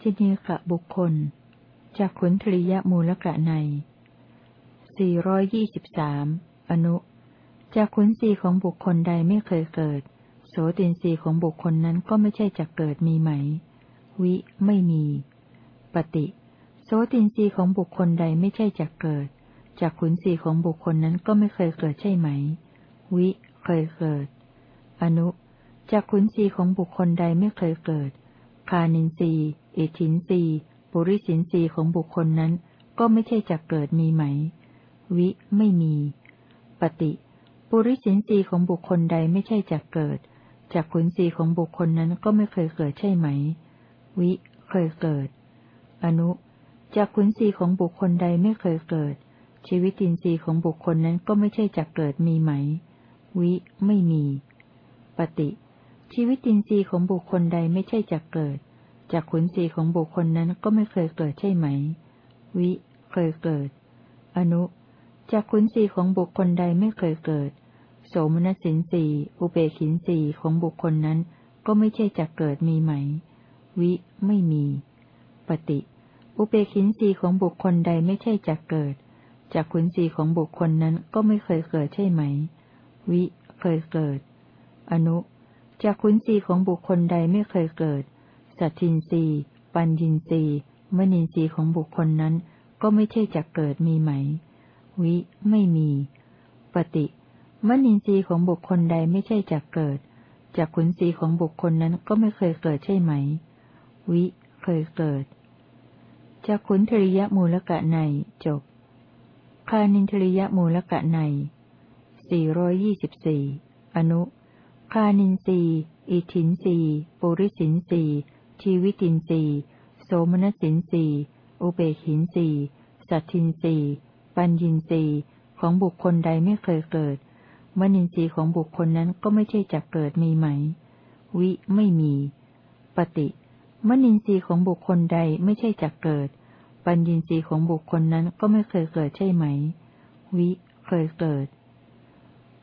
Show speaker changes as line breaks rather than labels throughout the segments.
ปัจเนกะบุคคล จากขุนทริยมูลกะในสี่ร้อนุ จากขุนสีของบุคคลใดไม่เคยเกิด โสตินสีของบุคคลนั้นก็ไม่ใช่จักเกิดมีไหม วิ ไม่มี ปฏิ โสตินสีของบุคคลใดไม่ใช่จักเกิด จากขุนสีของบุคคลนั้นก็ไม่เคยเกิดใช่ไหม วิ เคยเกิด อนุจากขุนสีของบุคคลใดไม่เคยเกิด คานินรี อทินรีปุริสินรีของบุคคลนั้น ก็ไม่ใช่จักเกิดมีไหม วิไม่มี ปฏิปุริสินรีของบุคคลใดไม่ใช่จักเกิดจากขุนสีของบุคคลนั้นก็ไม่เคยเกิดใช่ไหม วิ เคยเกิด อนุจากขุนสีของบุคคลใดไม่เคยเกิด ชีวิตินทรีย์ของบุคคลนั้นก็ไม่ใช่จักเกิดมีไหม วิ ไม่มี ปฏิ ชีวิตินทรีย์ของบุคคลใดไม่ใช่จักเกิด จากขุนศีของบุคคลนั้นก็ไม่เคยเกิดใช่ไหม วิ เคยเกิด อนุจากขุนศีของบุคคลใดไม่เคยเกิด โสมนัสินสีอุเบกินสีของบุคคลนั้น ก็ไม่ใช่จักเกิดมีไหม วิ ไม่มี ปฏิ อุเบกินสีของบุคคลใดไม่ใช่จักเกิด จากขุนศีของบุคคลนั้นก็ไม่เคยเกิดใช่ไหม วิ เคยเกิด อนุจากขุนศีของบุคคลใดไม่เคยเกิด สัตทินรีปัญญินรีมณินรีของบุคคลนั้น ก็ไม่ใช่จักเกิดมีไหม วิ ไม่มี ปฏิมณินทรีของบุคคลใดไม่ใช่จักเกิดจากขุนศีของบุคคลนั้นก็ไม่เคยเกิดใช่ไหม วิ เคยเกิดจากขุนทริยมูลกะในจบคานินทริยมูลกะในสี่ร้อยยี่สิบสี่อนุ คานินรีอิทินรีปุริสินรี ชีวิตินรีโสมนสินรีอุเบกินรีสัตทินรีปัญญินรีของบุคคลใดไม่เคยเกิด มนินทรีย์ของบุคคลนั้นก็ไม่ใช่จักเกิดมีไหม วิไม่มี ปฏิ มนินทรีย์ของบุคคลใดไม่ใช่จักเกิด ปัญญินทรีย์ของบุคคลนั้นก็ไม่เคยเกิดใช่ไหม วิเคยเกิด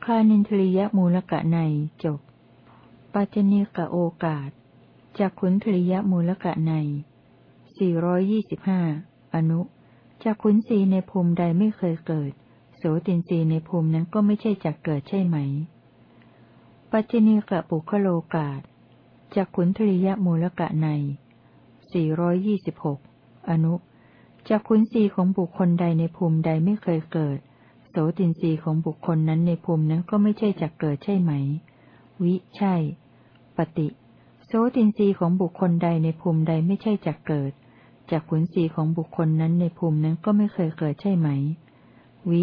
คานินทริยมูลกะในจบ ปัจจเนกะโอกาส จากขุนทริยมูลกะในสี่ร้อนุ จากขุนสีในภูมิใดไม่เคยเกิด โสตินสีในภูมินั้นก็ไม่ใช่จักเกิดใช่ไหม ปัจจเนกะปุคโลกาสจากขุนทริยมูลกะในสี่ร้อนุ จากขุนสีของบุคคลใดในภูมิใดไม่เคยเกิด โสตินรีของบุคคลนั้นในภูมินั้นก็ไม่ใช่จักเกิดใช่ไหม วิ ใช่ ปฏิ โสตินรีของบุคคลใดในภูมิใดไม่ใช่จักเกิดจากขุนศีของบุคคลนั้นในภูมินั้นก็ไม่เคยเกิดใช่ไหม วิ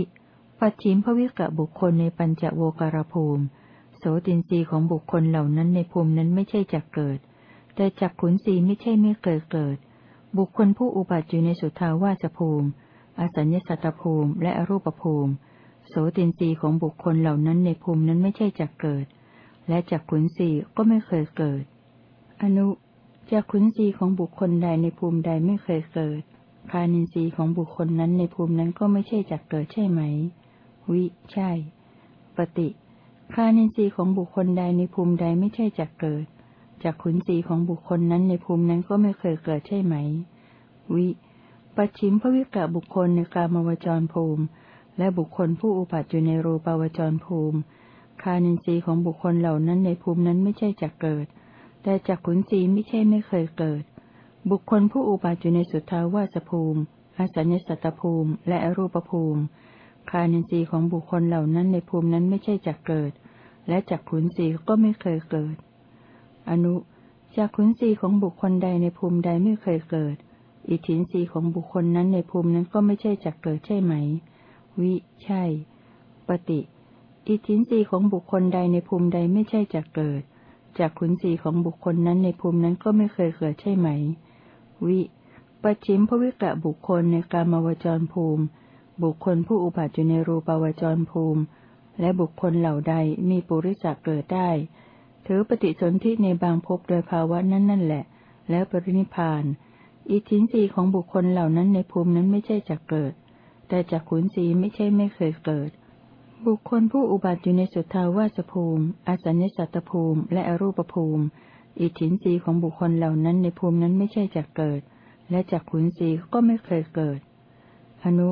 ปัจฉิมภวิกะบุคคลในปัญจโวการภูมิ โสตินรีของบุคคลเหล่านั้นในภูมินั้นไม่ใช่จักเกิด แต่จากขุนศีไม่ใช่ไม่เคยเกิด บุคคลผู้อุบัติอยู่ในสุทาวาสภูมิ อสัญญสัตตภูมิ และอรูปภูมิ โสตินรีของบุคคลเหล่านั้นในภูมินั้นไม่ใช่จักเกิด และจักขุนสีก็ไม่เคยเกิด อนุจักขุนสีของบุคคลใดในภูมิใดไม่เคยเกิด คานินทรีย์ของบุคคลนั้นในภูมินั้นก็ไม่ใช่จักเกิดใช่ไหม วิ ใช่ ปฏิ คานินทรีย์ของบุคคลใดในภูมิใดไม่ใช่จักเกิดจากขุนศีของบุคคลนั้นในภูมินั้นก็ไม่เคยเกิดใช่ไหม วิปัจฉิมภวิกะบุคคลในกามวจรภูมิ และบุคคลผู้อุปัติอยู่ในรูปาวจรภูมิ คานินทรีย์ของบุคคลเหล่านั้นในภูมินั้นไม่ใช่จักเกิด แต่จักขุนศีไม่ใช่ไม่เคยเกิด บุคคลผู้อุปัติอยู่ในสุทธาวาสภูมิ อสัญญสัตตภูมิ และอรูปภูมิ คานินทรีย์ของบุคคลเหล่านั้นในภูมินั้นไม่ใช่จักเกิด และจักขุนศีก็ไม่เคยเกิด อนุจักขุนศีของบุคคลใดในภูมิใดไม่เคยเกิด อิทธินรีของบุคคลนั้นในภูมินั้นก็ไม่ใช่จักเกิดใช่ไหม วิ ใช่ ปฏิ อิทธินรีของบุคคลใดในภูมิใดไม่ใช่จักเกิด จากขุนศีของบุคคลนั้นในภูมินั้นก็ไม่เคยเกิดใช่ไหม วิปัจฉิมภวิกะบุคคลในกามวจรภูมิ บุคคลผู้อุบัติอยู่ในรูปาวจรภูมิ และบุคคลเหล่าใดมีปุริสักเกิดได้ ถือปฏิสนธิในบางภพโดยภาวะนั้นนั่นแหละ แล้วปรินิพาน อิทินรีของบุคคลเหล่านั้นในภูมินั้นไม่ใช่จักเกิด แต่จากขุนศีไม่ใช่ไม่เคยเกิด บุคคลผู้อุบัติอยู่ในสุทธาวาสภูมิ อสัญญสัตตภูมิ และอรูปภูมิ อิทธินรีของบุคคลเหล่านั้นในภูมินั้นไม่ใช่จักเกิด และจักขุนรีก็ไม่เคยเกิด อนุ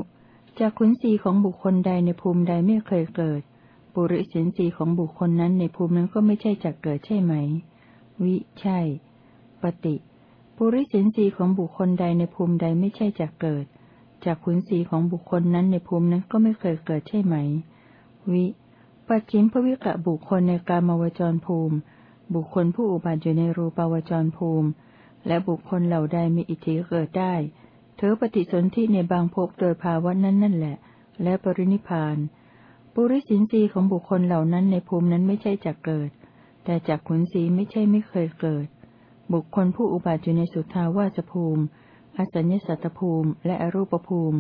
จักขุนรีของบุคคลใดในภูมิใดไม่เคยเกิด ปุริสินรีของบุคคลนั้นในภูมินั้นก็ไม่ใช่จักเกิดใช่ไหม วิ ใช่ ปฏิ ปุริสินรีของบุคคลใดในภูมิใดไม่ใช่จักเกิด จากขุนสีของบุคคลนั้นในภูมินั้นก็ไม่เคยเกิดใช่ไหม วิปัจฉิมภวิกะบุคคลในกามวจรภูมิ บุคคลผู้อุบัติอยู่ในรูปาวจรภูมิ และบุคคลเหล่าใดมีอิทธิเกิดได้เธอปฏิสนธิในบางภพโดยภาวะนั้นนั่นแหละ และปรินิพานปุริสินสีของบุคคลเหล่านั้นในภูมินั้นไม่ใช่จักเกิด แต่จากขุนสีไม่ใช่ไม่เคยเกิด บุคคลผู้อุบัติอยู่ในสุทาวาสภูมิ อสัญญสัตตภูมิ และอรูปภูมิ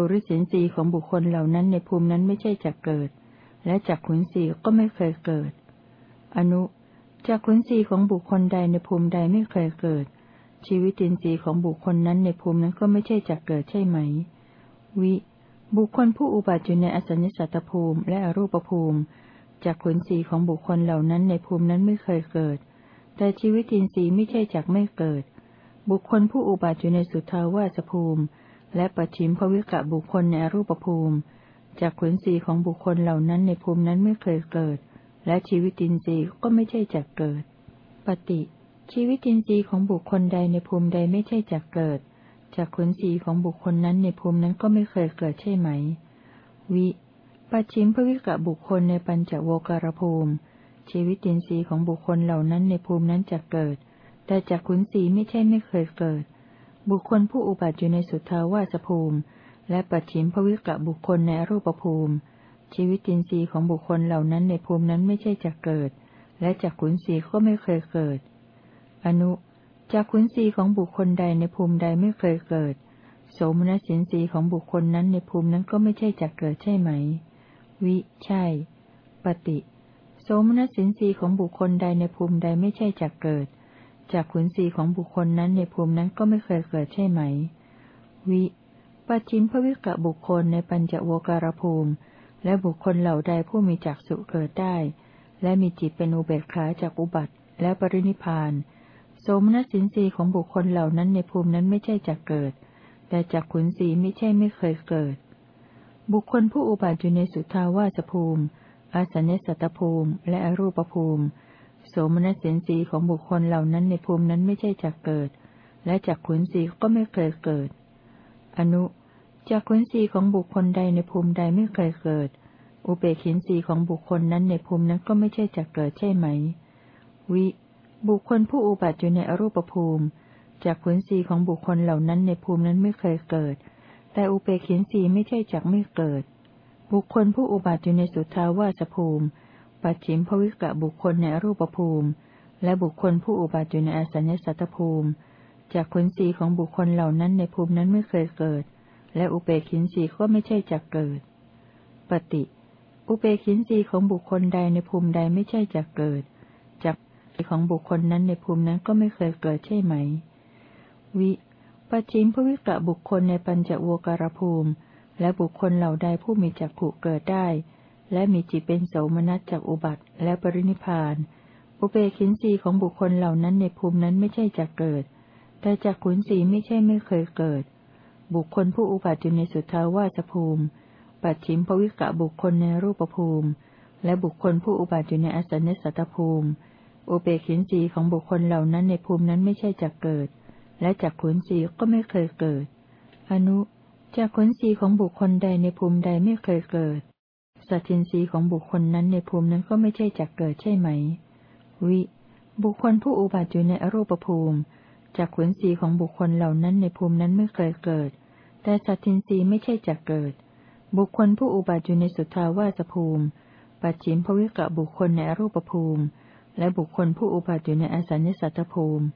ปุริสินสีของบุคคลเหล่านั้นในภูมินั้นไม่ใช่จักเกิด และจักขุนสีก็ไม่เคยเกิด อนุจักขุนสีของบุคคลใดในภูมิใดไม่เคยเกิด ชีวิตินทรีย์ของบุคคลนั้นในภูมินั้นก็ไม่ใช่จักเกิดใช่ไหม วิ บุคคลผู้อุบัติอยู่ในอสัญญสัตตภูมิและอรูปภูมิจักขุนสีของบุคคลเหล่านั้นในภูมินั้นไม่เคยเกิด แต่ชีวิตินทรีย์ไม่ใช่จักไม่เกิด บุคคลผู้อุบัติอยู่ในสุทาวาสภูมิ และปัจฉิมภวิกะบุคคลในรูปภูมิจากขุนศีของบุคคลเหล่านั้นในภูมินั้นไม่เคยเกิด และชีวิตินทรีย์ก็ไม่ใช่จักเกิด ปฏิชีวิตินทรีย์ของบุคคลใดในภูมิใดไม่ใช่จักเกิด จากขุนศีของบุคคลนั้นในภูมินั้นก็ไม่เคยเกิดใช่ไหม วิปัจฉิมภวิกะบุคคลในปัญจโวการภูมิ ชีวิตินทรีย์ของบุคคลเหล่านั้นในภูมินั้นจะเกิด แต่จากขุนศีไม่ใช่ไม่เคยเกิด บุคคลผู้อุบัติอยู่ในสุทธาวาสภูมิ และปัจฉิมภวิกะบุคคลในรูปภูมิ ชีวิตินทรีย์ของบุคคลเหล่านั้นในภูมินั้นไม่ใช่จะเกิด และจากขุนศีก็ไม่เคยเกิด อนุจากขุนศีของบุคคลใดในภูมิใดไม่เคยเกิด โสมนัสินทรีย์ของบุคคลนั้นในภูมินั้นก็ไม่ใช่จะเกิดใช่ไหม วิ ใช่ ปฏิ โสมนัสินทรีย์ของบุคคลใดในภูมิใดไม่ใช่จะเกิด จากขุนศีของบุคคลนั้นในภูมินั้นก็ไม่เคยเกิดใช่ไหม วิปัจฉิมภวิกะบุคคลในปัญจโวการภูมิ และบุคคลเหล่าใดผู้มีจักสุเกิดได้ และมีจิตเป็นอุเบกขาจากอุบัติและปรินิพานโสมนัสินสีของบุคคลเหล่านั้นในภูมินั้นไม่ใช่จักเกิด แต่จากขุนศีไม่ใช่ไม่เคยเกิด บุคคลผู้อุบัติอยู่ในสุทาวาสภูมิ อาสัญญสัตตภูมิ และอรูปภูมิ โสมนัสสินสีของบุคคลเหล่านั้นในภูมินั้นไม่ใช่จักเกิด และจักขุนสีก็ไม่เคยเกิด อนุจักขุนสีของบุคคลใดในภูมิใดไม่เคยเกิด อุเบกินสีของบุคคลนั้นในภูมินั้นก็ไม่ใช่จักเกิดใช่ไหม วิ บุคคลผู้อุบัติอยู่ในอรูปภูมิจากขุนสีของบุคคลเหล่านั้นในภูมินั้นไม่เคยเกิด แต่อุเบกินสีไม่ใช่จักไม่เกิด บุคคลผู้อุบัติอยู่ในสุทาวาสภูมิ ปัจฉิมภวิกะบุคคลในรูปภูมิ และบุคคลผู้อุบัติอยู่ในอสัญญสัตตภูมิ จากขนสีของบุคคลเหล่านั้นในภูมินั้นไม่เคยเกิด และอุเบกินสีก็ไม่ใช่จักเกิด ปฏิ อุเบกินสีของบุคคลใดในภูมิใดไม่ใช่จักเกิด จากของบุคคลนั้นในภูมินั้นก็ไม่เคยเกิดใช่ไหม วิปัจฉิมภวิกะบุคคลในปัญจโวการภูมิ และบุคคลเหล่าใดผู้มีจักขุเกิดได้ และมีจิตเป็นโสมนัสจากอุบัติและปรินิพาน อุเบกินสีของบุคคลเหล่านั้นในภูมินั้นไม่ใช่จะเกิด แต่จากขุนสีไม่ใช่ไม่เคยเกิด บุคคลผู้อุบัติอยู่ในสุทธาวาสภูมิ ปัจฉิมภวิกะบุคคลในรูปภูมิ และบุคคลผู้อุบัติอยู่ในอสัญญสัตตภูมิ อุเบกินสีของบุคคลเหล่านั้นในภูมินั้นไม่ใช่จะเกิด และจากขุนสีก็ไม่เคยเกิด อนุจากขุนสีของบุคคลใดในภูมิใดไม่เคยเกิด สัตินรีของบุคคลนั้นในภูมินั้นก็ไม่ใช่จักเกิดใช่ไหม วิ บุคคลผู้อุบัติอยู่ในอรูปภูมิจากขุนศีของบุคคลเหล่านั้นในภูมินั้นไม่เคยเกิด แต่สัตินรีไม่ใช่จักเกิด บุคคลผู้อุบัติอยู่ในสุทาวาสภูมิ ปัจฉิมภวิกะบุคคลในอรูปภูมิ และบุคคลผู้อุบัติอยู่ในอสัญญสัตตภูมิ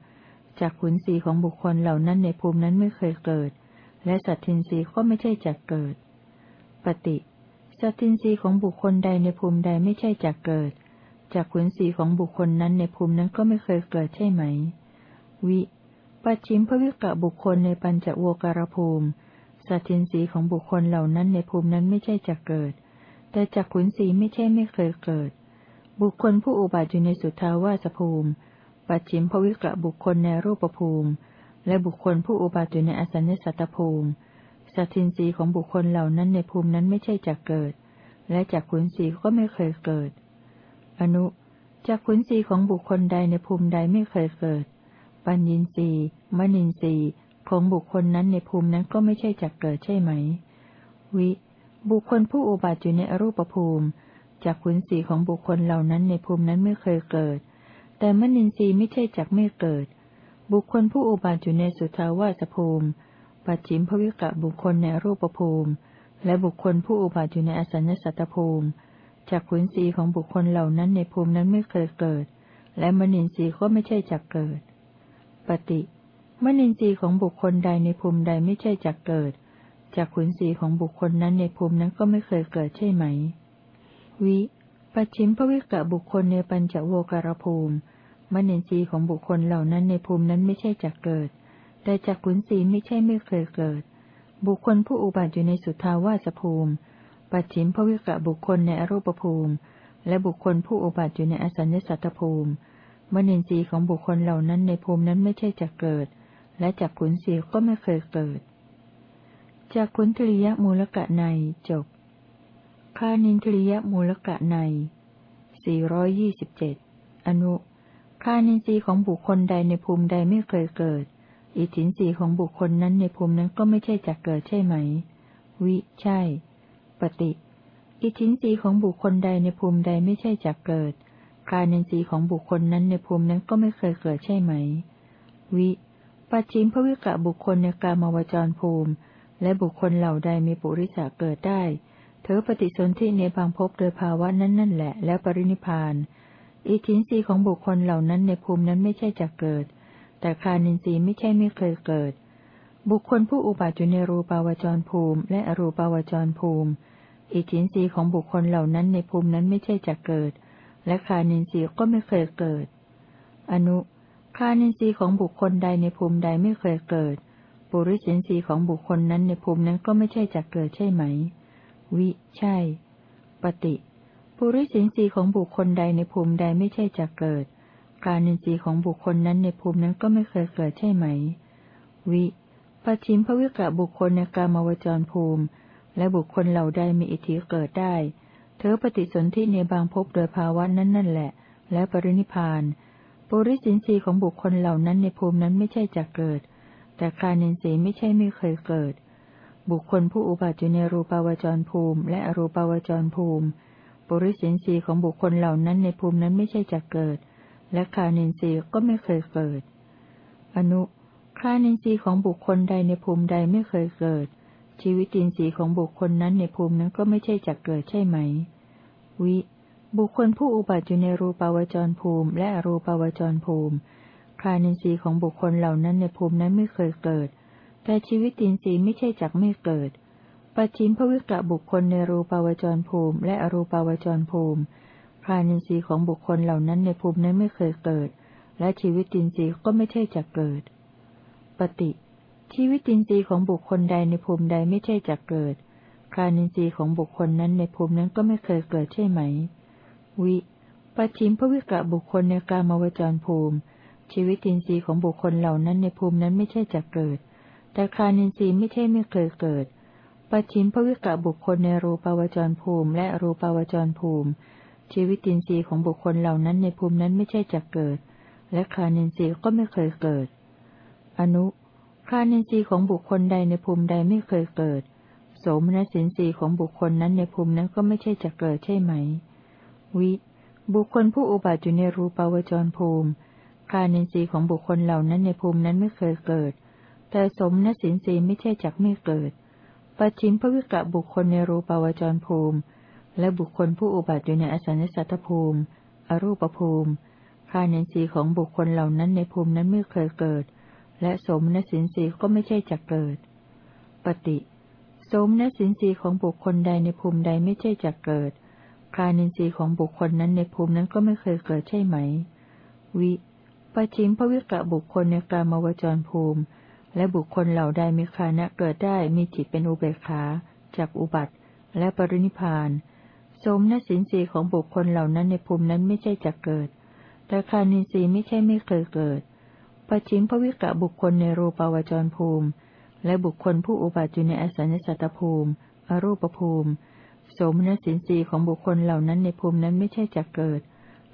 จากขุนศีของบุคคลเหล่านั้นในภูมินั้นไม่เคยเกิด และสัตทินรีก็ไม่ใช่จักเกิด ปฏิ สัตทินรีของบุคคลใดในภูมิใดไม่ใช่จักเกิด จากขุนศีของบุคคลนั้นในภูมินั้นก็ไม่เคยเกิดใช่ไหม วิปัจฉิมภวิกะบุคคลในปัญจโวการภูมิ สัตินรีของบุคคลเหล่านั้นในภูมินั้นไม่ใช่จักเกิด แต่จากขุนศีไม่ใช่ไม่เคยเกิด บุคคลผู้อุบัติอยู่ในสุทาวาสภูมิ ปัจฉิมภวิกะบุคคลในรูปภูมิ และบุคคลผู้อุบัติอยู่ในอสัญญสัตตภูมิ สัตทินรีของบุคคลเหล่านั้นในภูมินั้นไม่ใช่จักเกิด และจักขุนสีก็ไม่เคยเกิด อนุจักขุนสีของบุคคลใดในภูมิใดไม่เคยเกิด ปัญญินรีมณินรีของบุคคลนั้นในภูมินั้นก็ไม่ใช่จักเกิดใช่ไหม วิ บุคคลผู้อุบัติอยู่ในอรูปภูมิจากขุนสีของบุคคลเหล่านั้นในภูมินั้นไม่เคยเกิด แต่มนินทรีย์ไม่ใช่จักไม่เกิด บุคคลผู้อุบัติอยู่ในสุทาวาสภูมิ ปัจฉิมภวิกะบุคคลในรูปภูมิ และบุคคลผู้อุบัติอยู่ในอสัญญสัตตภูมิจากขุนสีของบุคคลเหล่านั้นในภูมินั้นไม่เคยเกิด และมนินทรีย์ก็ไม่ใช่จักเกิด ปฏิมนินทรีย์ของบุคคลใดในภูมิใดไม่ใช่จักเกิดจากขุนสีของบุคคลนั้นในภูมินั้นก็ไม่เคยเกิดใช่ไหม วิปัจฉิมภวิกะบุคคลในปัญจโวการภูมิมนินทรีย์ของบุคคลเหล่านั้นในภูมินั้นไม่ใช่จักเกิด แต่จักขุนสีไม่ใช่ไม่เคยเกิด บุคคลผู้อุบัติอยู่ในสุทาวาสภูมิ ปัจฉิมภวิกะบุคคลในอรูปภูมิ และบุคคลผู้อุบัติอยู่ในอสัญญสัตตภูมิมนินทรีย์ของบุคคลเหล่านั้นในภูมินั้นไม่ใช่จักเกิด และจักขุนสีก็ไม่เคยเกิด จากขุนทริยมูลกะในจบคานินทริยมูลกะใน 427 อนุ คานินทรีย์ของบุคคลใดในภูมิใดไม่เคยเกิด อิทินทรีของบุคคลนั้นในภูมินั้นก็ไม่ใช่จักเกิดใช่ไหม วิ ใช่ ปฏิ อิทินทรีของบุคคลใดในภูมิใดไม่ใช่จักเกิดคานินทรีของบุคคลนั้นในภูมินั้นก็ไม่เคยเกิดใช่ไหม วิปัจฉิมภวิกะบุคคลในกามวจรภูมิ และบุคคลเหล่าใดมีปุริสาเกิดได้ เธอปฏิสนธิในบางภพโดยภาวะนั้นนั่นแหละ แล้วปรินิพาน อิทินรีของบุคคลเหล่านั้นในภูมินั้นไม่ใช่จะเกิด แต่คานินทรีย์ไม่ใช่ไม่เคยเกิด บุคคลผู้อุบัติอยู่ในรูปาวจรภูมิ และอรูปาวจรภูมิ อิทธินรีของบุคคลเหล่านั้นในภูมินั้นไม่ใช่จะเกิด และคานินทรีย์ก็ไม่เคยเกิด อนุคานินทรีย์ของบุคคลใดในภูมิใดไม่เคยเกิด ปุริสินทรีย์ของบุคคลนั้นในภูมินั้นก็ไม่ใช่จะเกิดใช่ไหม วิ ใช่ ปฏิ ปุริสินสีของบุคคลใดในภูมิใดไม่ใช่จะเกิด การนินทรีย์ของบุคคลนั้นในภูมินั้นก็ไม่เคยเกิดใช่ไหม วิปัจฉิมภวิกะบุคคลในกามวจรภูมิ และบุคคลเหล่าใดมีอิทธิเกิดได้ เธอปฏิสนธิในบางภพโดยภาวะนั้นนั่นแหละ และปรินิพานปุริสินสีของบุคคลเหล่านั้นในภูมินั้นไม่ใช่จะเกิด แต่การนินทรีย์ไม่ใช่ไม่เคยเกิด บุคคลผู้อุบัติอยู่ในรูปาวจรภูมิ และอรูปาวจรภูมิปุริสินทรีย์ของบุคคลเหล่านั้นในภูมินั้นไม่ใช่จะเกิด และคานินทรีย์ก็ไม่เคยเกิด อนุคานินทรีย์ของบุคคลใดในภูมิใดไม่เคยเกิด ชีวิตินทรีย์ของบุคคลนั้นในภูมินั้นก็ไม่ใช่จะเกิดใช่ไหม วิ บุคคลผู้อุบัติอยู่ในรูปาวจรภูมิ และอรูปาวจรภูมิ คานินทรีย์ของบุคคลเหล่านั้นในภูมินั้นไม่เคยเกิด แต่ชีวิตินทรีย์ไม่ใช่จักไม่เกิดปัจฉิมภวิกะบุคคลในรูปาวจรภูมิ และอรูปาวจรภูมิ พานินทรีย์ของบุคคลเหล่านั้นในภูมินั้นไม่เคยเกิด และชีวิตินทรีย์ก็ไม่ใช่จักเกิด ปฏิ ชีวิตินทรีย์ของบุคคลใดในภูมิใดไม่ใช่จักเกิดคานินทรีย์ของบุคคลนั้นในภูมินั้นก็ไม่เคยเกิดใช่ไหม วิปัจฉิมภวิกะบุคคลในกามวจรภูมิ ชีวิตินทรีย์ของบุคคลเหล่านั้นในภูมินั้นไม่ใช่จักเกิด แต่คานินทรีย์ไม่ใช่ไม่เคยเกิดปัจฉิมภวิกะบุคคลในรูปาวจรภูมิ และรูปาวจรภูมิ ชีวิตินทรีย์ของบุคคลเหล่านั้นในภูมินั้นไม่ใช่จะเกิด และคานินทรีย์ก็ไม่เคยเกิด อนุคานินทรีย์ของบุคคลใดในภูมิใดไม่เคยเกิด โสมนัสินทรีย์ของบุคคลนั้นในภูมินั้นก็ไม่ใช่จะเกิดใช่ไหม วิ บุคคลผู้อุบัติอยู่ในรูปาวจรภูมิ คานินทรีย์ของบุคคลเหล่านั้นในภูมินั้นไม่เคยเกิด แต่สมนัสินสีไม่ใช่จักไม่เกิดปัจฉิมภวิกะบุคคลในรูปาวจรภูมิ และบุคคลผู้อุบัติอยู่ในอสัญญสัตตภูมิ อรูปภูมิคาเนสีของบุคคลเหล่านั้นในภูมินั้นไม่เคยเกิด และสมนสินสีก็ไม่ใช่จักเกิด ปฏิสมนสินสีของบุคคลใดในภูมิใดไม่ใช่จักเกิด คานินทรีย์ของบุคคลนั้นในภูมินั้นก็ไม่เคยเกิดใช่ไหม วิปัจฉิมภวิกะบุคคลในกามวจรภูมิ และบุคคลเหล่าใดมีคานะเกิดได้มีจิตเป็นอุเบกขาจากอุบัติ และปรินิพาน สมนสินสีของบุคคลเหล่านั้นในภูมินั้นไม่ใช่จะเกิด แต่คานินทรีย์ไม่ใช่ไม่เคยเกิดปัจฉิมภวิกะบุคคลในรูปาวจรภูมิ และบุคคลผู้อุบัติอยู่ในอสัญญสัตตภูมิ อรูปภูมิ โสมนัสินทรีของบุคคลเหล่านั้นในภูมินั้นไม่ใช่จะเกิด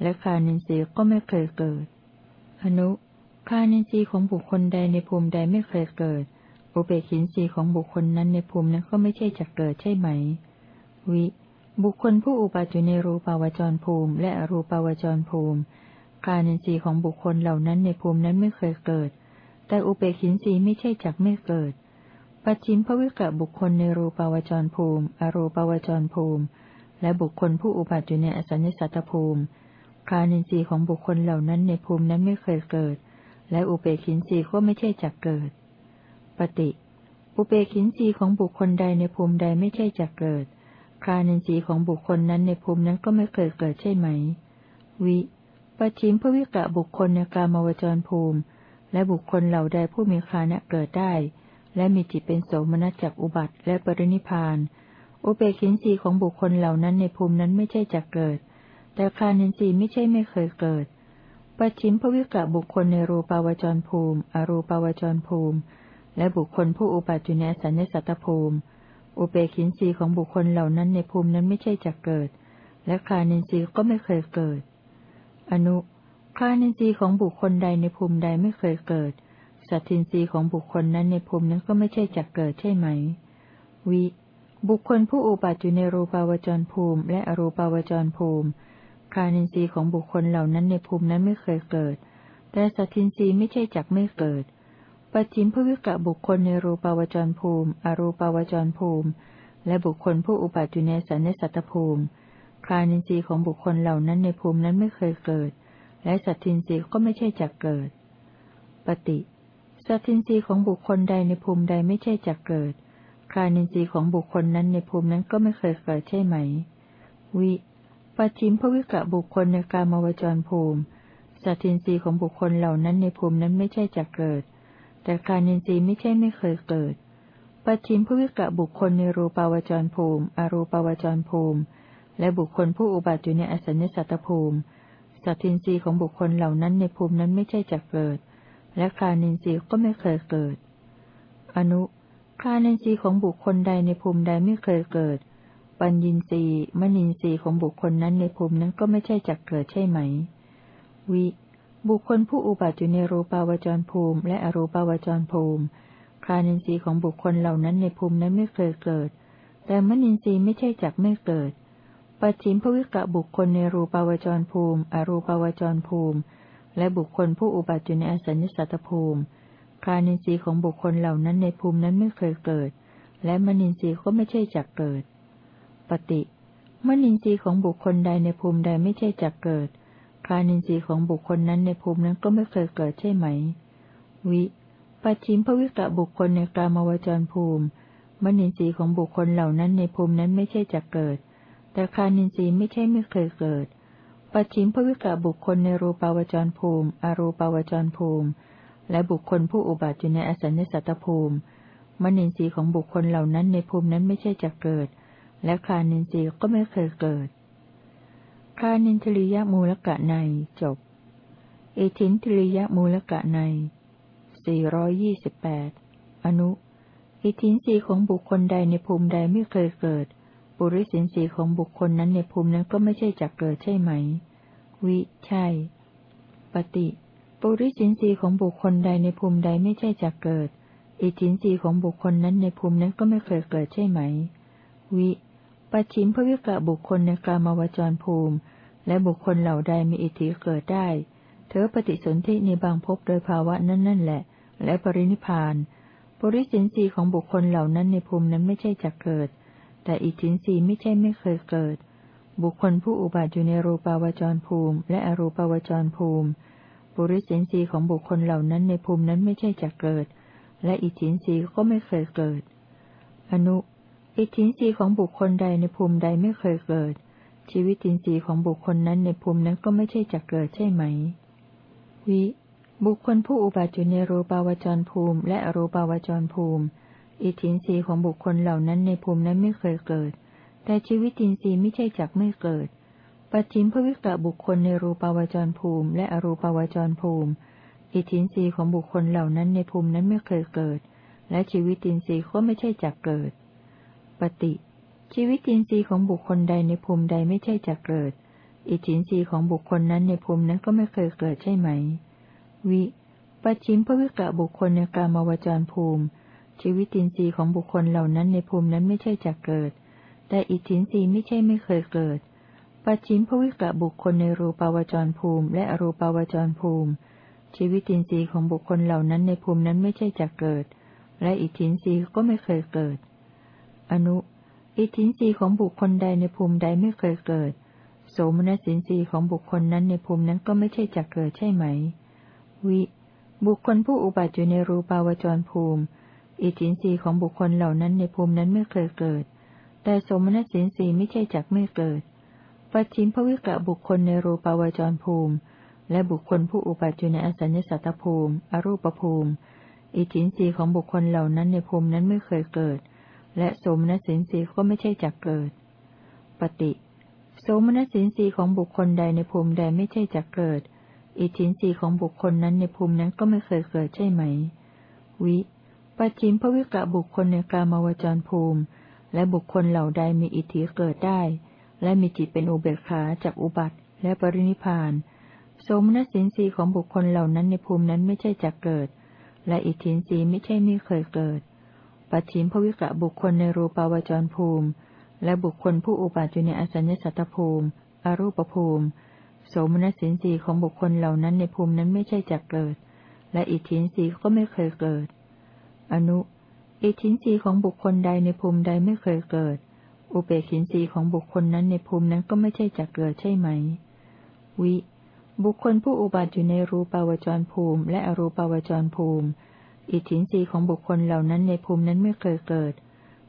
และคานินทรีย์ก็ไม่เคยเกิด อนุคานินทรีย์ของบุคคลใดในภูมิใดไม่เคยเกิด อุเบกินทรีย์ของบุคคลนั้นในภูมินั้นก็ไม่ใช่จะเกิดใช่ไหม วิ บุคคลผู้อุบัติอยู่ในรูปาวจรภูมิ และอรูปาวจรภูมิคานินทรีย์ของบุคคลเหล่านั้นในภูมินั้นไม่เคยเกิด แต่อุเบกินทรีย์ไม่ใช่จักไม่เกิด ปัจฉิมภวิกะบุคคลในรูปาวจรภูมิ อรูปาวจรภูมิ และบุคคลผู้อุบัติอยู่ในอสัญญสัตตภูมิคานินทรีย์ของบุคคลเหล่านั้นในภูมินั้นไม่เคยเกิด และอุเบกินทรีย์ก็ไม่ใช่จักเกิด ปฏิ อุเบกินทรีย์ของบุคคลใดในภูมิใดไม่ใช่จักเกิด คานินทรีย์ของบุคคลนั้นในภูมินั้นก็ไม่เคยเกิดใช่ไหม วิปัจฉิมภวิกะบุคคลในกามวจรภูมิ และบุคคลเหล่าใดผู้มีคานะเกิดได้ และมีจิตเป็นโสมนัสจากอุบัติและปรินิพาน อุเบกินสีของบุคคลเหล่านั้นในภูมินั้นไม่ใช่จักเกิด แต่คานินทรีย์ไม่ใช่ไม่เคยเกิดปัจฉิมภวิกะบุคคลในรูปาวจรภูมิ อรูปาวจรภูมิ และบุคคลผู้อุบัติอยู่ในสัญญสัตตภูมิ อุเบกินสีของบุคคลเหล่านั้นในภูมินั้นไม่ใช่จักเกิด และคานินทรีย์ก็ไม่เคยเกิด อนุคานินทรีย์ของบุคคลใดในภูมิใดไม่เคยเกิด สัตทินทรีย์ของบุคคลนั้นในภูมินั้นก็ไม่ใช่จักเกิดใช่ไหม วิ บุคคลผู้อุบัติอยู่ในรูปาวจรภูมิ และอรูปาวจรภูมิ คานินทรีย์ของบุคคลเหล่านั้นในภูมินั้นไม่เคยเกิด แต่สัตทินทรีย์ไม่ใช่จักไม่เกิด ปัจฉิมภวิกะบุคคลในรูปาวจรภูมิ อรูปาวจรภูมิ และบุคคลผู้อุบัติอยู่ในสันนิสัตตภูมิ คานินทรีย์ของบุคคลเหล่านั้นในภูมินั้นไม่เคยเกิด และสัตทินทรีย์ก็ไม่ใช่จักเกิด ปฏิ สัตทินทรีย์ของบุคคลใดในภูมิใดไม่ใช่จักเกิด คานินทรีย์ของบุคคลนั้นในภูมินั้นก็ไม่เคยเกิดใช่ไหม วิปัจฉิมภวิกะบุคคลในกามวจรภูมิ สัตทินทรีย์ของบุคคลเหล่านั้นในภูมินั้นไม่ใช่จักเกิด แต่คานินทรีย์ไม่ใช่ไม่เคยเกิด ปัจฉิมภวิกะบุคคลในรูปาวจรภูมิ อรูปาวจรภูมิ และบุคคลผู้อุบัติอยู่ในอสัญญสัตตภูมิ สัตทินรีของบุคคลเหล่านั้นในภูมินั้นไม่ใช่จะเกิด และคานินทรีย์ก็ไม่เคยเกิด อนุคานินทรีย์ของบุคคลใดในภูมิใดไม่เคยเกิด ปัญญินทรีย์มณินทรีย์ของบุคคลนั้นในภูมินั้นก็ไม่ใช่จะเกิดใช่ไหม วิ บุคคลผู้อุบัติอยู่ในรูปาวจรภูมิ และอรูปาวจรภูมิคานินทรีย์ของบุคคลเหล่านั้นในภูมินั้นไม่เคยเกิด แต่มณินทรีย์ไม่ใช่จักไม่เกิด ปัจฉิมภวิกะบุคคลในรูปาวจรภูมิ อรูปาวจรภูมิ และบุคคลผู้อุบัติอยู่ในอสัญญสัตตภูมิคานินทรีย์ของบุคคลเหล่านั้นในภูมินั้นไม่เคยเกิด และมนินทรีย์ก็ไม่ใช่จักเกิด ปฏิ มนินทรีย์ของบุคคลใดในภูมิใดไม่ใช่จักเกิดานินทรีย์ของบุคคลนั้นในภูมินั้นก็ไม่เคยเกิดใช่ไหม วิ ปัจฉิมภวิกะบุคคลในกามวจรภูมิมนินทรีย์ของบุคคลเหล่านั้นในภูมินั้นไม่ใช่จักเกิด แต่คานินทรีย์ไม่ใช่ไม่เคยเกิด ปัจฉิมภวิกะบุคคลในรูปาวจรภูมิ อรูปาวจรภูมิ และบุคคลผู้อุบัติอยู่ในอสัญญสัตตภูมิมนินทรีย์ของบุคคลเหล่านั้นในภูมินั้นไม่ใช่จะเกิด และคานินทรีย์ก็ไม่เคยเกิด คานินทริยมูลกะในจบเอทินทริยมูลกะในสี่ร้อยยี่สิบแปดอนุ อิทินสีของบุคคลใดในภูมิใดไม่เคยเกิด ปุริสินสีของบุคคลนั้นในภูมินั้นก็ไม่ใช่จักเกิดใช่ไหม วิ ใช่ ปฏิ ปุริสินสีของบุคคลใดในภูมิใดไม่ใช่จักเกิด อิทินสีของบุคคลนั้นในภูมินั้นก็ไม่เคยเกิดใช่ไหม วิ ปัจฉิมภวิกะบุคคลในกามวจรภูมิ และบุคคลเหล่าใดมีอิทธิเกิดได้ เธอปฏิสนธิในบางภพโดยภาวะนั่นนั่นแหละ และปรินิพานปริสินสีของบุคคลเหล่านั้นในภูมินั้นไม่ใช่จักเกิด แต่อิทธินรีไม่ใช่ไม่เคยเกิด บุคคลผู้อุบัติอยู่ในรูปาวจรภูมิ และอรูปาวจรภูมิปุริสินรีของบุคคลเหล่านั้นในภูมินั้นไม่ใช่จะเกิด และอิทธินรีก็ไม่เคยเกิด อนุ อิทธินรีของบุคคลใดในภูมิใดไม่เคยเกิด ชีวิตินทรีย์ของบุคคลนั้นในภูมินั้นก็ไม่ใช่จะเกิดใช่ไหม วิ บุคคลผู้อุบัติอยู่ในรูปาวจรภูมิ และอรูปาวจรภูมิ อิทธินรีของบุคคลเหล่านั้นในภูมินั้นไม่เคยเกิด แต่ชีวิตินทรีย์ไม่ใช่จักไม่เกิด ปัจฉิมภวิกะบุคคลในรูปาวจรภูมิ และอรูปาวจรภูมิ อิทธินรีของบุคคลเหล่านั้นในภูมินั้นไม่เคยเกิด และชีวิตินทรีย์ก็ไม่ใช่จักเกิด ปฏิชีวิตินทรีย์ของบุคคลใดในภูมิใดไม่ใช่จักเกิด อิทธินรีของบุคคลนั้นในภูมินั้นก็ไม่เคยเกิดใช่ไหม วิปัจฉิมภวิกะบุคคลในกามวจรภูมิ ชีวิตินทรีย์ของบุคคลเหล่านั้นในภูมินั้นไม่ใช่จักเกิด แต่อิทธินรีไม่ใช่ไม่เคยเกิด ปัจฉิมภวิกะบุคคลในรูปาวจรภูมิ และอรูปาวจรภูมิ ชีวิตินทรีย์ของบุคคลเหล่านั้นในภูมินั้นไม่ใช่จะเกิด และอิทธินทรีย์ก็ไม่เคยเกิด อนุ อิทินทรีของบุคคลใดในภูมิใดไม่เคยเกิด โสมนัสินทรีของบุคคลนั้นในภูมินั้นก็ไม่ใช่จะเกิดใช่ไหม วิ บุคคลผู้อุบัติอยู่ในรูปาวจรภูมิ อิทินทรีของบุคคลเหล่านั้นในภูมินั้นไม่เคยเกิด แต่โสมนัสินทรีไม่ใช่จักไม่เกิด ปัจฉิมภวิกะบุคคลในรูปาวจรภูมิ และบุคคลผู้อุปัจจุในอสัญญสัตตภูมิ อรูปภูมิอิทินรีของบุคคลเหล่านั้นในภูมินั้นไม่เคยเกิด และโสมนัสินรีก็ไม่ใช่จักเกิด ปฏิโสมนัสินรีของบุคคลใดในภูมิใดไม่ใช่จักเกิด อิทินรีของบุคคลนั้นในภูมินั้นก็ไม่เคยเกิดใช่ไหม วิปัจฉิมภวิกะบุคคลในกามาวจรภูมิ และบุคคลเหล่าใดมีอิทธิเกิดได้ และมีจิตเป็นอุเบกขาจากอุบัติและปรินิพานโสมนัสินสีของบุคคลเหล่านั้นในภูมินั้นไม่ใช่จักเกิด และอิทธินสีไม่ใช่ไม่เคยเกิด ปัจฉิมภวิกะบุคคลในรูปาวจรภูมิ และบุคคลผู้อุบัติอยู่ในอสัญญสัตตภูมิ อรูปภูมิ โสมนัสินสีของบุคคลเหล่านั้นในภูมินั้นไม่ใช่จักเกิด และอิทธินสีก็ไม่เคยเกิด อนุ อิทธินสีของบุคคลใดในภูมิใดไม่เคยเกิด อุเบกินสีของบุคคลนั้นในภูมินั้นก็ไม่ใช่จักเกิดใช่ไหม วิ บุคคลผู้อุบัติอยู่ในรูปาวจรภูมิ และอรูปาวจรภูมิ อิทธินสีของบุคคลเหล่านั้นในภูมินั้นไม่เคยเกิด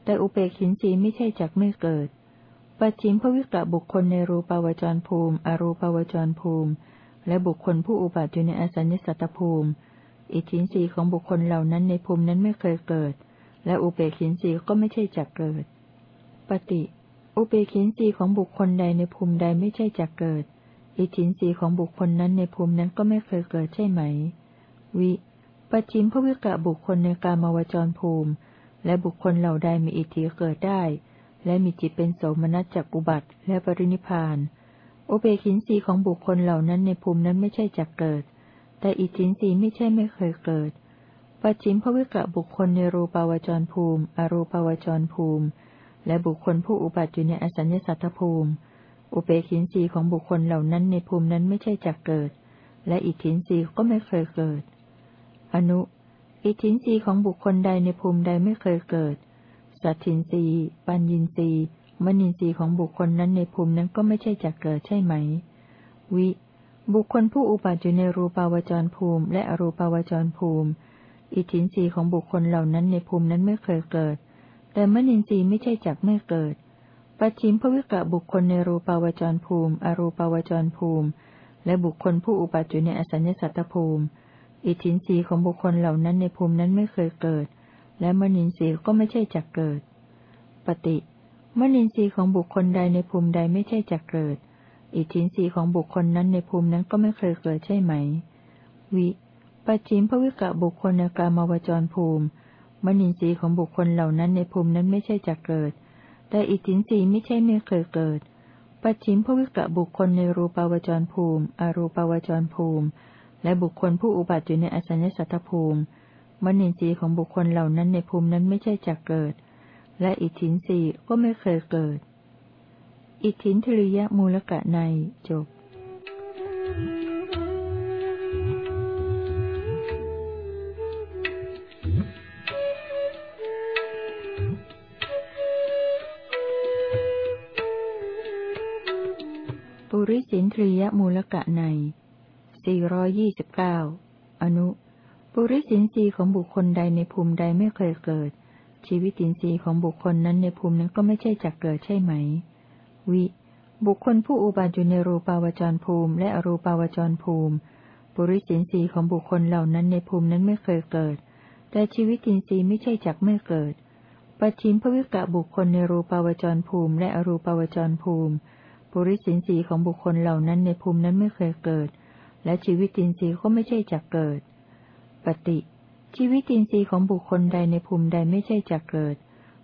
แต่อุเบกินสีไม่ใช่จักไม่เกิด ปัจฉิมภวิกะบุคคลในรูปาวจรภูมิ อรูปาวจรภูมิ และบุคคลผู้อุบัติอยู่ในอสัญญสัตตภูมิ อิทธินสีของบุคคลเหล่านั้นในภูมินั้นไม่เคยเกิด และอุเบกินสีก็ไม่ใช่จักเกิด ปฏิ อุเบกินสีของบุคคลใดในภูมิใดไม่ใช่จักเกิด อิทินสีของบุคคลนั้นในภูมินั้นก็ไม่เคยเกิดใช่ไหม วิ ปัจฉิมภวิกะบุคคลในกามาวจรภูมิ และบุคคลเหล่าใดมีอิทธิเกิดได้ และมีจิตเป็นโสมนัสจักอุบัติและปรินิพานอุเบกินสีของบุคคลเหล่านั้นในภูมินั้นไม่ใช่จักเกิด แต่อิทินสีไม่ใช่ไม่เคยเกิด ปัจฉิมภวิกะบุคคลในรูปาวจรภูมิ อรูปาวจรภูมิ และบุคคลผู้อุบัติอยู่ในอสัญญสัตตภูมิ อุเบกินรีของบุคคลเหล่านั้นในภูมินั้นไม่ใช่จักเกิด และอิทธินรีก็ไม่เคยเกิด อนุ อิทธินรีของบุคคลใดในภูมิใดไม่เคยเกิด สัตทินรีปัญญินรีมณินรีของบุคคลนั้นในภูมินั้นก็ไม่ใช่จักเกิดใช่ไหม วิ บุคคลผู้อุบัติอยู่ในรูปาวจรภูมิ และอรูปาวจรภูมิ อิทธินรีของบุคคลเหล่านั้นในภูมินั้นไม่เคยเกิด แต่มนินทรีย์ไม่ใช่จักไม่เกิด ปัจฉิมภวิกะบุคคลในรูปาวจรภูมิ อรูปาวจรภูมิ และบุคคลผู้อุบัติอยู่ในอสัญญสัตตภูมิ อิทธินทรีย์ของบุคคลเหล่านั้นในภูมินั้นไม่เคยเกิด และมนินทรีย์ก็ไม่ใช่จักเกิด ปฏิมนินทรีย์ของบุคคลใดในภูมิใดไม่ใช่จักเกิด อิทธินทรีของบุคคลนั้นในภูมินั้นก็ไม่เคยเกิดใช่ไหม วิปัจฉิมภวิกะบุคคลในกามาวจรภูมิ มนินทรีย์ของบุคคลเหล่านั้นในภูมินั้นไม่ใช่จะเกิด แต่อิทธินทรีไม่ใช่ไม่เคยเกิดปัจฉิมภวิกะบุคคลในรูปาวจรภูมิ อรูปาวจรภูมิ และบุคคลผู้อุบัติอยู่ในอสัญญสัตตภูมิ มนินทรีย์ของบุคคลเหล่านั้นในภูมินั้นไม่ใช่จะเกิด และอิทธินทรีย์ก็ไม่เคยเกิด อิทธินทริยมูลกะในจบปุริสินทรียมูลกะใน สี่ร้อนุ ปุริสินทรีของบุคคลใดในภูมิใดไม่เคยเกิด ชีวิตินทรีย์ของบุคคลนั้นในภูมินั้นก็ไม่ใช่จักเกิดใช่ไหม วิ บุคคลผู้อุบัติอยู่ในรูปาวจรภูมิ และอรูปาวจรภูมิ ปุริสินทรีย์ของบุคคลเหล่านั้นในภูมินั้นไม่เคยเกิด แต่ชีวิตินทรีย์ไม่ใช่จักไม่เกิด ปัจฉิมภวิกะบุคคลในรูปาวจรภูมิ และอรูปาวจรภูมิ ปุริสินสีของบุคคลเหล่านั้นในภูมินั้นไม่เคยเกิด และชีวิตินทรีย์ก็ไม่ใช่จักเกิด ปฏิชีวิตินทรีย์ของบุคคลใดในภูมิใดไม่ใช่จักเกิด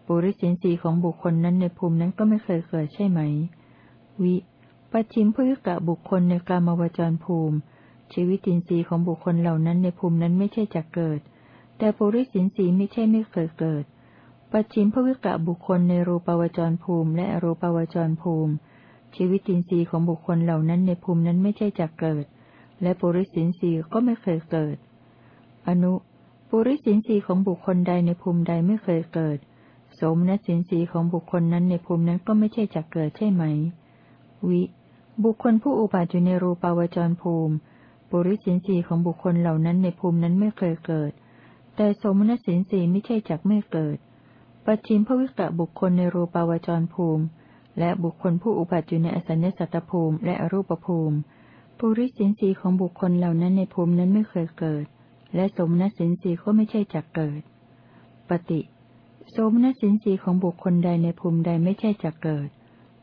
ปุริสินสีของบุคคลนั้นในภูมินั้นก็ไม่เคยเกิดใช่ไหม วิปัจฉิมพฤกะบุคคลในกามวจรภูมิ ชีวิตินทรีย์ของบุคคลเหล่านั้นในภูมินั้นไม่ใช่จักเกิด แต่ปุริสินสีไม่ใช่ไม่เคยเกิด ปัจฉิมพฤกะบุคคลในรูปวจรภูมิ และอรูปวจรภูมิ ชีวิตินทรีย์ของบุคคลเหล่านั้นในภูมินั้นไม่ใช่จักเกิด และปุริสินทรีก็ไม่เคยเกิด อนุ ปุริสินทรีของบุคคลใดในภูมิใดไม่เคยเกิด สมณสินทรีของบุคคลนั้นในภูมินั้นก็ไม่ใช่จักเกิดใช่ไหม วิ บุคคลผู้อุบัติอยู่ในรูปาวจรภูมิ ปุริสินทรีของบุคคลเหล่านั้นในภูมินั้นไม่เคยเกิด แต่สมณสินทรีไม่ใช่จักไม่เกิด ปัจฉิมภวิกะบุคคลในรูปาวจรภูมิ และบุคคลผู้อุบัติอยู่ในอสัญญสัตตภูมิและอรูปภูมิ ปุริสินสีของบุคคลเหล่านั้นในภูมินั้นไม่เคยเกิด และสมณสินสีก็ไม่ใช่จักเกิด ปฏิสมณสินสีของบุคคลใดในภูมิใดไม่ใช่จักเกิด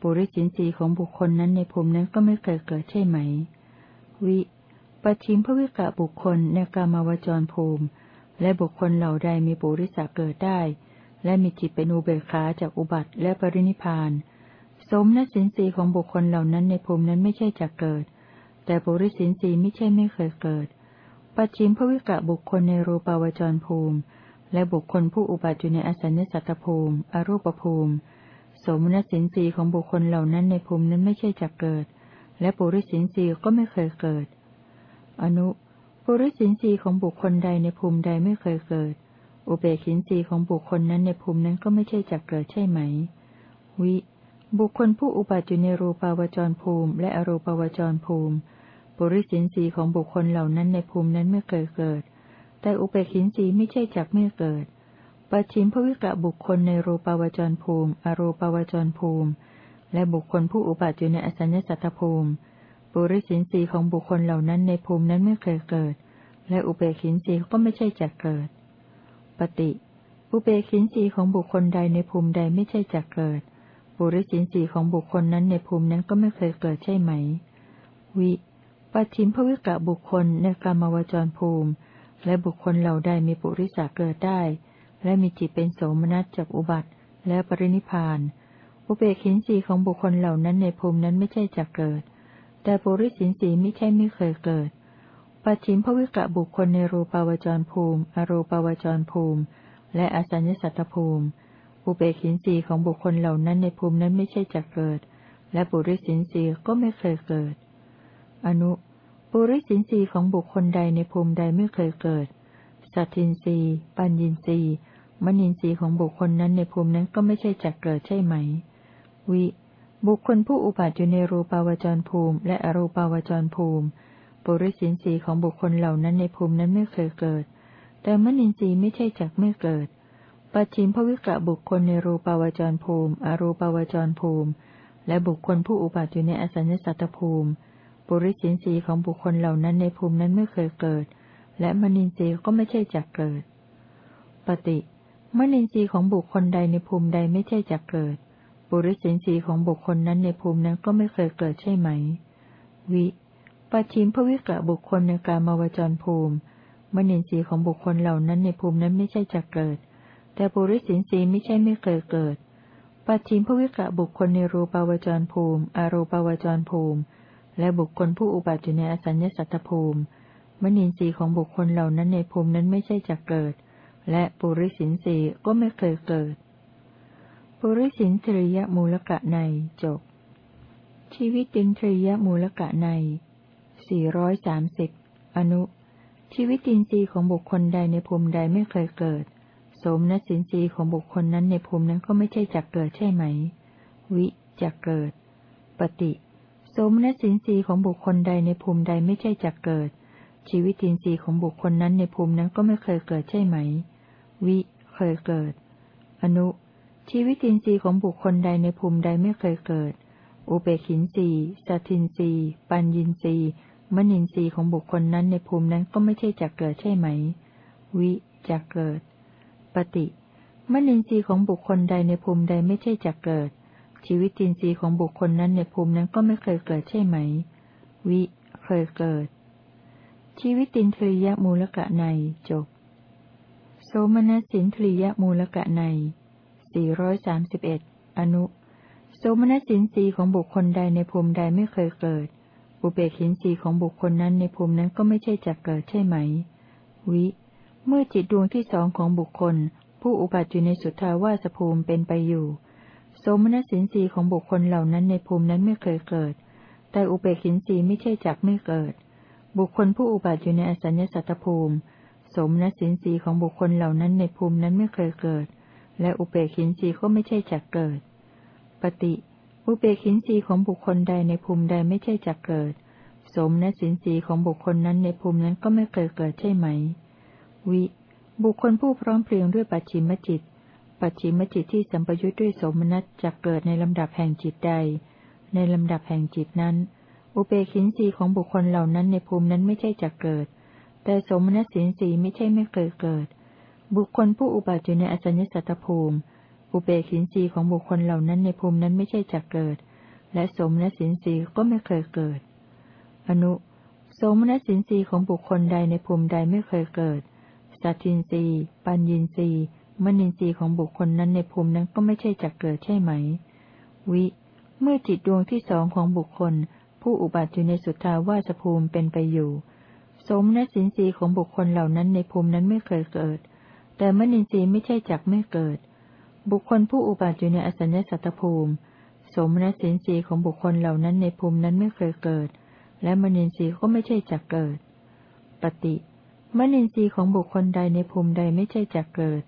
ปุริสินสีของบุคคลนั้นในภูมินั้นก็ไม่เคยเกิดใช่ไหม วิปัจฉิมพวิกะบุคคลในกามาวจรภูมิ และบุคคลเหล่าใดมีปุริสะเกิดได้ และมีจิตเป็นอุเบกขาจากอุบัติและปรินิพาน สมณสินสีของบุคคลเหล่านั้นในภูมินั้นไม่ใช่จะเกิด แต่ปุริสินสีไม่ใช่ไม่เคยเกิด ปัจฉิมภวิกะบุคคลในรูปาวจรภูมิ และบุคคลผู้อุบัติอยู่ในอสัญญสัตตภูมิ อรูปภูมิ สมณสินสีของบุคคลเหล่านั้นในภูมินั้นไม่ใช่จะเกิด และปุริสินสีก็ไม่เคยเกิด อนุ ปุริสินสีของบุคคลใดในภูมิใดไม่เคยเกิด อุเบกินสีของบุคคลนั้นในภูมินั้นก็ไม่ใช่จะเกิดใช่ไหม วิบุคคลผู้อุบัติอยู่ในรูปาวจรภูมิ และอรูปาวจรภูมิ ปุริสินสีของบุคคลเหล่านั้นในภูมินั้นไม่เคยเกิด แต่อุเบกินสีไม่ใช่จักไม่เกิด ปัจฉิมภวิกะบุคคลในรูปาวจรภูมิ อรูปาวจรภูมิ และบุคคลผู้อุบัติอยู่ในอสัญญสัตตภูมิ ปุริสินสีของบุคคลเหล่านั้นในภูมินั้นไม่เคยเกิด และอุเบกินสีก็ไม่ใช่จักเกิด ปฏิ อุเบกินสีของบุคคลใดในภูมิใดไม่ใช่จักเกิด ปุริสินสีของบุคคลนั้นในภูมินั้นก็ไม่เคยเกิดใช่ไหม วิ ปัจฉิมภวิกะบุคคลในกรรมวจรภูมิ และบุคคลเหล่าใดมีปุริสาเกิดได้ และมีจิตเป็นโสมนัสจากอุบัติ และปรินิพาน อุเบกินสีของบุคคลเหล่านั้นในภูมินั้นไม่ใช่จะเกิด แต่ปุริสินสีไม่ใช่ไม่เคยเกิด ปัจฉิมภวิกะบุคคลในรูปาวจรภูมิ อรูปาวจรภูมิ และอสัญญสัตตภูมิ อุเบกินสีของบุคคลเหล่านั้นในภูมินั้นไม่ใช่จะเกิด และปุริสินสีก็ไม่เคยเกิดอนุ ปุริสินสีของบุคคลใดในภูมิใดไม่เคยเกิด สัตทินสีปัญญินสีมณินสีของบุคคลนั้นในภูมินั้นก็ไม่ใช่จะเกิดใช่ไหม วิ บุคคลผู้อุบัติอยู่ในรูปาวจรภูมิ และอรูปาวจรภูมิ ปุริสินสีของบุคคลเหล่านั้นในภูมินั้นไม่เคยเกิด แต่มณินสีไม่ใช่จักไม่เกิด ปัจฉิมภวิกะบุคคลในรูปาวจรภูมิ อรูปาวจรภูมิ และบุคคลผู้อุบัติอยู่ในอสัญญสัตตภูมิ ปุริสินสีของบุคคลเหล่านั้นในภูมินั้นไม่เคยเกิด และมนินทรีย์ก็ไม่ใช่จักเกิด ปฏิมนินทรีย์ของบุคคลใดในภูมิใดไม่ใช่จักเกิด ปุริสินสีของบุคคลนั้นในภูมินั้นก็ไม่เคยเกิดใช่ไหม วิปัจฉิมภวิกะบุคคลในการมาวจรภูมิ มนินทรีย์ของบุคคลเหล่านั้นในภูมินั้นไม่ใช่จักเกิด แต่ปุริสินสีไม่ใช่ไม่เคยเกิด ปัจฉิมภวิกะบุคคลในรูปาวจรภูมิ อรูปาวจรภูมิ และบุคคลผู้อุบัติอยู่ในอสัญญสัตตภูมิมนินทรีย์ของบุคคลเหล่านั้นในภูมินั้นไม่ใช่จะเกิด และปุริสินสีก็ไม่เคยเกิด ปุริสินทริยมูลกะในจบ ชีวิตินทริยมูลกะในสี่ร้อยสามสิบอนุ ชีวิตินทรีย์ของบุคคลใดในภูมิใดไม่เคยเกิด สมณสินสีของบุคคลนั้นในภูมินั้นก็ไม่ใช่จักเกิดใช่ไหม วิจักเกิด ปฏิ สมณสินสีของบุคคลใดในภูมิใดไม่ใช่จักเกิด ชีวิตินทรีย์ของบุคคลนั้นในภูมินั้นก็ไม่เคยเกิดใช่ไหม วิ เคยเกิด อนุ ชีวิตินทรีย์ของบุคคลใดในภูมิใดไม่เคยเกิด อุเบกินสีสัตินสีปัญญินสีมณินสีของบุคคลนั้นในภูมินั้นก็ไม่ใช่จักเกิดใช่ไหม วิจักเกิด ปฏิมนินทรีย์ของบุคคลใดในภูมิใดไม่ใช่จักเกิด ชีวิตินทรีย์ของบุคคลนั้นในภูมินั้นก็ไม่เคยเกิดใช่ไหม วิ เคยเกิด ชีวิตินทรียมูลกะในจบ โสมนัสินทรียมูลกะในสี่ร้อนุ โสมนัสินทรีย์ของบุคคลใดในภูมิใดไม่เคยเกิด อุเบกินทรีย์ของบุคคลนั้นในภูมินั้นก็ไม่ใช่จะเกิดใช่ไหม วิ เมื่อจิตดวงที่สองของบุคคล ผู้อุบัติอยู่ในสุทธาวาสภูมิเป็นไปอยู่ สมนัสินทรีของบุคคลเหล่านั้นในภูมินั้นไม่เคยเกิด แต่อุเบกินทรีไม่ใช่จักไม่เกิด บุคคลผู้อุบัติอยู่ในอสัญญสัตตภูมิ สมนัสินทรีของบุคคลเหล่านั้นในภูมินั้นไม่เคยเกิด และอุเบกินทรีก็ไม่ใช่จักเกิด ปฏิ อุเบกินทรีของบุคคลใดในภูมิใดไม่ใช่จักเกิด สมนัสินทรีของบุคคลนั้นในภูมินั้นก็ไม่เคยเกิดใช่ไหม วิ บุคคลผู้พร้อมเพรียงด้วยปัจฉิมจิต ปัจฉิมจิตที่สัมปยุทธ์ด้วยสมนัสจะเกิดในลำดับแห่งจิตใด ในลำดับแห่งจิตนั้น อุเบกินสีของบุคคลเหล่านั้นในภูมินั้นไม่ใช่จะเกิด แต่สมนัสสินสีไม่ใช่ไม่เคยเกิด บุคคลผู้อุบัติอยู่ในอสัญญสัตตภูมิ อุเบกินสีของบุคคลเหล่านั้นในภูมินั้นไม่ใช่จะเกิด และสมนัสสินสีก็ไม่เคยเกิด อนุ สมนัสสินสีของบุคคลใดในภูมิใดไม่เคยเกิด สัตินสีปัญญินสี มนินทรีย์ของบุคคลนั้นในภูมินั้นก็ไม่ใช่จักเกิดใช่ไหม วิ เมื่อจิตดวงที่สองของบุคคล ผู้อุบัติอยู่ในสุทธาวาสภูมิเป็นไปอยู่ สมนสินทรีย์ของบุคคลเหล่านั้นในภูมินั้นไม่เคยเกิด แต่มนินทรีย์ไม่ใช่จักไม่เกิด บุคคลผู้อุบัติอยู่ในอสัญญสัตตภูมิ สมนสินทรีย์ของบุคคลเหล่านั้นในภูมินั้นไม่เคยเกิด และมนินทรีย์ก็ไม่ใช่จักเกิด ปฏิมนินทรีย์ของบุคคลใดในภูมิใดไม่ใช่จักเกิด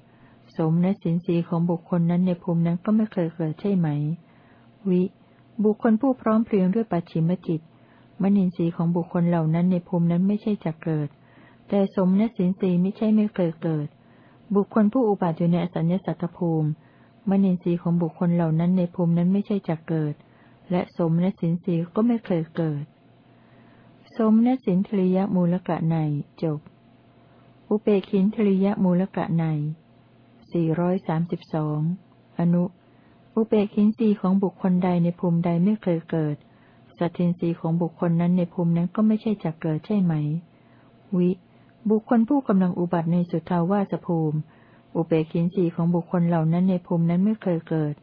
สมและสินสีของบุคคลนั้นในภูมินั้นก็ไม่เคยเกิดใช่ไหม วิ บุคคลผู้พร้อมเพรียงด้วยปัจฉิมจิต มนินทรีย์ของบุคคลเหล่านั้นในภูมินั้นไม่ใช่จะเกิด แต่สมและสินสีไม่ใช่ไม่เคยเกิด บุคคลผู้อุบัติอยู่ในอสัญญสัตตภูมิ มนินทรีย์ของบุคคลเหล่านั้นในภูมินั้นไม่ใช่จะเกิด และสมและสินสีก็ไม่เคยเกิด สมและสินทริยมูลกะในจบอุเปกินทริยมูลกะใน สี่ร้อยสามสิบสองอนุ อุเบกินรีของบุคคลใดในภูมิใดไม่เคยเกิด สัตทินรีของบุคคลนั้นในภูมินั้นก็ไม่ใช่จะเกิดใช่ไหม วิ บุคคลผู้กำลังอุบัติในสุทาวาสภูมิ อุเบกินรีของบุคคลเหล่านั้นในภูมินั้นไม่เคยเกิด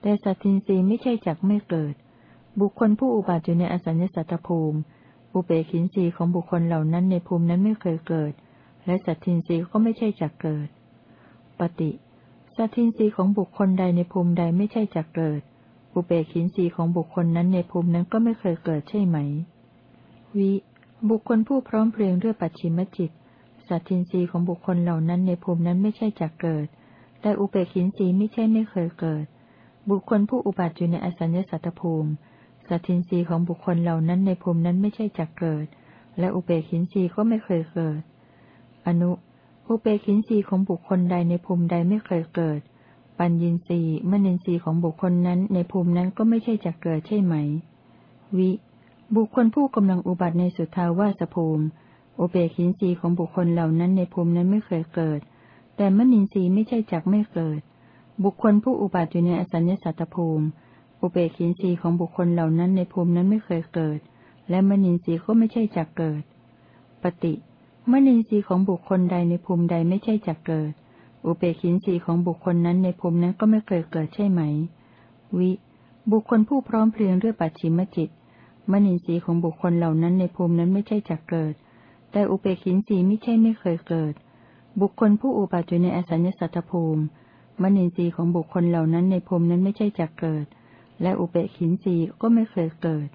แต่สัตทินรีไม่ใช่จักไม่เกิด บุคคลผู้อุบัติอยู่ในอสัญญสัตตภูมิ อุเบกินรีของบุคคลเหล่านั้นในภูมินั้นไม่เคยเกิด และสัตทินรีก็ไม่ใช่จักเกิด ปฏิสัตินรีของบุคคลใดในภูมิใดไม่ใช่จักเกิด อุเบกินรีของบุคคลนั้นในภูมินั้นก็ไม่เคยเกิดใช่ไหม วิ บุคคลผู้พร้อมเพรียงด้วยปัจฉิมจิตสัตทินรีของบุคคลเหล่านั้นในภูมินั้นไม่ใช่จักเกิด แต่อุเบกินรีไม่ใช่ไม่เคยเกิด บุคคลผู้อุบัติอยู่ในอสัญญสัตตภูมิสัตทินรีของบุคคลเหล่านั้นในภูมินั้นไม่ใช่จักเกิด และอุเบกินรีก็ไม่เคยเกิด อนุ อุเบกินสีของบุคคลใดในภูมิใดไม่เคยเกิด ปัญญินสีมณินสีของบุคคลนั้นในภูมินั้นก็ไม่ใช่จะเกิดใช่ไหม วิ บุคคลผู้กำลังอุบัติในสุทาวาสภูมิ อุเบกินสีของบุคคลเหล่านั้นในภูมินั้นไม่เคยเกิด แต่มณินสีไม่ใช่จักไม่เกิด บุคคลผู้อุบัติอยู่ในอสัญญสัตตภูมิ อุเบกินสีของบุคคลเหล่านั้นในภูมินั้นไม่เคยเกิด และมณินสีก็ไม่ใช่จักเกิด ปฏิ มนินทรีย์ของบุคคลใดในภูมิใดไม่ใช่จักเกิด อุเบกินทรีย์ของบุคคลนั้นในภูมินั้นก็ไม่เคยเกิดใช่ไหม วิ บุคคลผู้พร้อมเพรียงด้วยปัจฉิมจิตมนินทรีย์ของบุคคลเหล่านั้นในภูมินั้นไม่ใช่จักเกิด แต่อุเบกินทรีย์ไม่ใช่ไม่เคยเกิด บุคคลผู้อุบัติอยู่ในอสัญญสัตตภูมิมนินทรีย์ของบุคคลเหล่านั้นในภูมินั้นไม่ใช่จักเกิด และอุเบกินทรีย์ก็ไม่เคยเกิด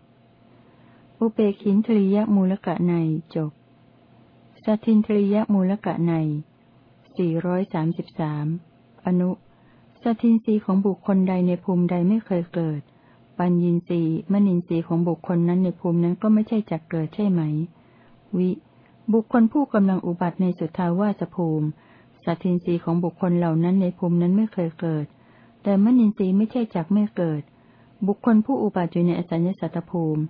อุเบกินทริยมูลกะในจบ สัทินทริยมูลกะในสี่ร้อนุสัทินรีของบุคคลใดในภูมิใดไม่เคยเกิด ปัญญินรีมณินรีของบุคคลนั้นในภูมินั้นก็ไม่ใช่จักเกิดใช่ไหม วิ บุคคลผู้กำลังอุบัติในสุทาวาสภูมิสัตินรีของบุคคลเหล่านั้นในภูมินั้นไม่เคยเกิด แต่มณินรีไม่ใช่จักไม่เกิด บุคคลผู้อุบัติอยู่ในอสัญญสัตตภูมิ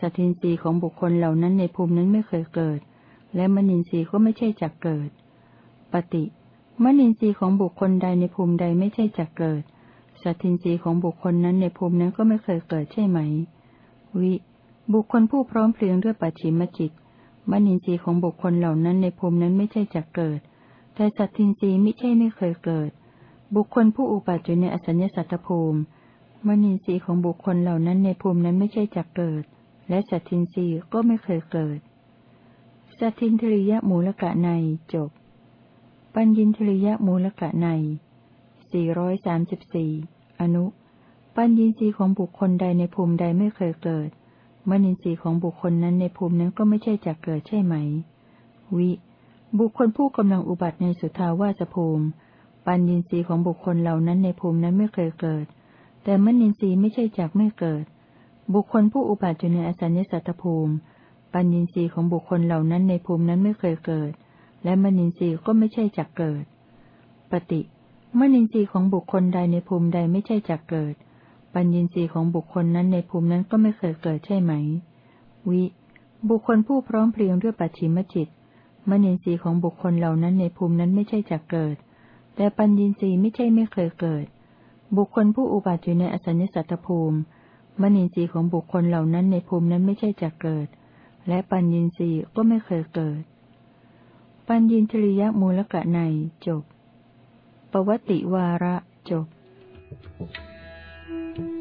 สัตินรีของบุคคลเหล่านั้นในภูมินั้นไม่เคยเกิด และมนินทรีย์ก็ไม่ใช่จักเกิด ปฏิมนินทรีย์ของบุคคลใดในภูมิใดไม่ใช่จักเกิด สัตทินรีของบุคคลนั้นในภูมินั้นก็ไม่เคยเกิดใช่ไหม วิ บุคคลผู้พร้อมเพรียงด้วยปัจฉิมจิต มนินทรีย์ของบุคคลเหล่านั้นในภูมินั้นไม่ใช่จักเกิด แต่สัตทินรีไม่ใช่ไม่เคยเกิด บุคคลผู้อุบัติอยู่ในอสัญญสัตตภูมิ มนินทรีย์ของบุคคลเหล่านั้นในภูมินั้นไม่ใช่จักเกิด และสัตทินรีก็ไม่เคยเกิด สัตทินทริยมูลกะในจบ ปัญญินทริยมูลกะในสี่ร้อนุ ปัญญินทรีย์ของบุคคลใดในภูมิใดไม่เคยเกิด มนินทรีย์ของบุคคลนั้นในภูมินั้นก็ไม่ใช่จักเกิดใช่ไหม วิ บุคคลผู้กำลังอุบัติในสุทาวาสภูมิ ปัญญินทรีย์ของบุคคลเหล่านั้นในภูมินั้นไม่เคยเกิด แต่มนินทรีย์ไม่ใช่จักไม่เกิด บุคคลผู้อุบัติอยู่ในอสัญญสัตตภูมิ ปัญญินทรีย์ของบุคคลเหล่านั้นในภูมินั้นไม่เคยเกิด และมนินทรีย์ก็ไม่ใช่จักเกิด ปฏิมนินทรีย์ของบุคคลใดในภูมิใดไม่ใช่จักเกิด ปัญญีสีของบุคคลนั้นในภูมินั้นก็ไม่เคยเกิดใช่ไหม วิ บุคคลผู้พร้อมเพรียงด้วยปัจฉิมจิต มณีสีของบุคคลเหล่านั้นในภูมินั้นไม่ใช่จักเกิด แต่ปัญญีสีไม่ใช่ไม่เคยเกิด บุคคลผู้อุบัติอยู่ในอสัญญสัตตภูมิ มณีสีของบุคคลเหล่านั้นในภูมินั้นไม่ใช่จักเกิด และปัญญีสีก็ไม่เคยเกิด ปัญญีทริยมูลกะในจบปวติวาระจบ Thank you.